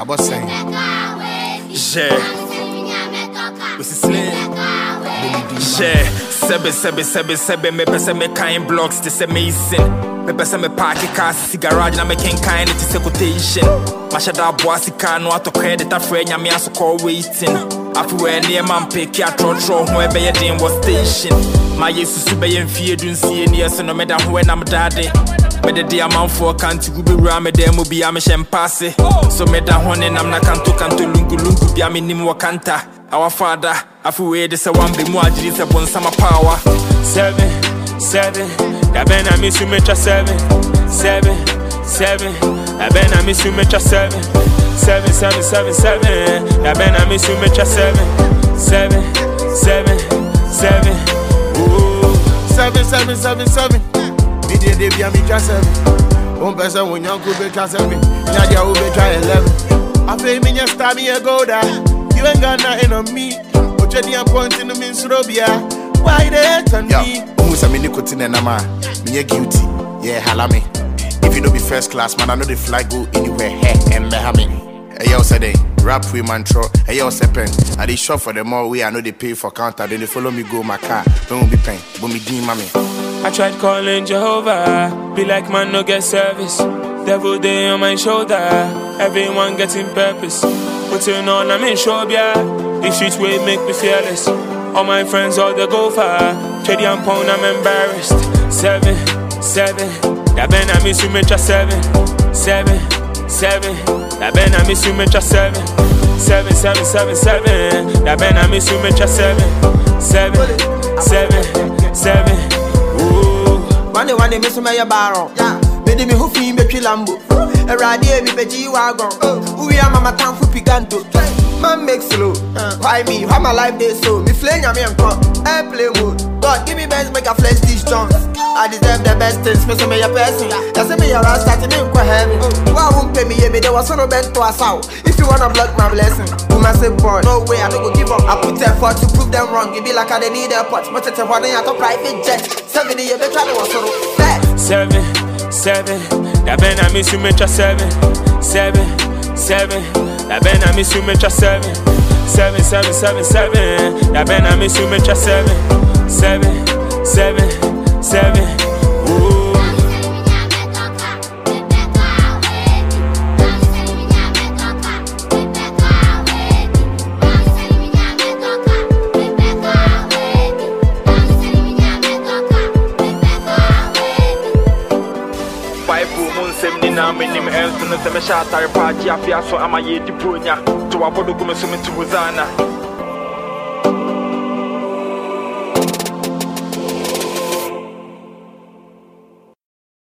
abɔsɛn hyɛ osisire hyɛ sɛbe sɛbe sɛbe sɛbe mepɛ sɛ mekan blocks te sɛ mason mepɛ sɛ mepaake car sisi garage na mekenkan ne te sɛ quotation mahyɛ da aboa sika no atɔ credit afrɛ nyame aso call waiting afewɛ nneɛma mpeke atrɔtrɔ ho ɛbɛyɛ den wɔ station. Mayɛ susu bɛyɛ mfie du nsie neɛ so no meda ho ɛnam dade mede de amanfoɔ kante gu bɛwura me dan mu bia mehyɛ mpaase so meda ho ne nam na kanto kanto lunkulunku bia menim wɔ kanta awafada afewei de sɛ wambɛ mu agyeri sɛ bonsama paawa seven, seven. That ben I miss you, metra seven, seven, seven. That ben I miss you, metra seven, seven, seven, seven, seven. That ben I miss you, metra seven, seven, seven, seven. Ooh. seven seven seven seven mi deɛ de bia mi twa seven o mpɛ sɛ wo nyɔnko bɛtwa seven nyadeɛ wo bɛtwa eleven afei menyɛ star meyɛ golda you ain't got nothing on me. Otwadeɛ point no me nsoro bia why they hate on me? Wohu sɛ mene kote ne nam a menyɛ guilty. Yɛ hala me. If you no be first class man i no dey fly go anywhere. He ɛmbɛha me wo sɛ dɛn rap wey man trɔ ɛyɛ wo sɛ pɛn i dey shop for the more wey i no dey pay for counter. Then dey follow me go my car. Bɛn bi pɛn bɔ me ma me I tried calling Jehovah, be like man no get service. Devil day on my shoulder, everyone getting purpose. Putting on I'm in show yeah. The streets way make me fearless. All my friends all they go far. Teddy and pound I'm embarrassed. Seven, seven. That ben I miss you metra seven, seven, seven. That ben I miss you metra seven, seven, seven, seven, seven. That ben I miss you seven, seven, seven, seven. Ooh. One day, one day, Miss Maya Barrow. Yeah. Made me who feel me Lambo. A radio, me G wagon. Oh. We are Mama Town for Piganto. Man make slow. Uh, why me? How my life day so? Me flame ya me and come. Airplay mode. God give me best make a flex these joints. I deserve the best things. Miss me a person. That's me a rasta to me quite heavy. Oh. Why won't pay me? Yeah, me there was no to us out. If you wanna block my blessing, you must say boy. No way, I don't go give up. I put effort to prove them wrong. It be like I they need airports. But it's a one I got private jet. Seven years better was so seven, seven. That ben I miss you metra seven, seven, seven. That ben I miss you metra seven, seven, seven, seven, seven. That ben I miss you metra seven, seven, seven, seven. Nyinaa menim ɛnso no sɛ mɛhyɛ atare paagye afea so ama yɛdi bronya to wabɔdo gu me so mete hosana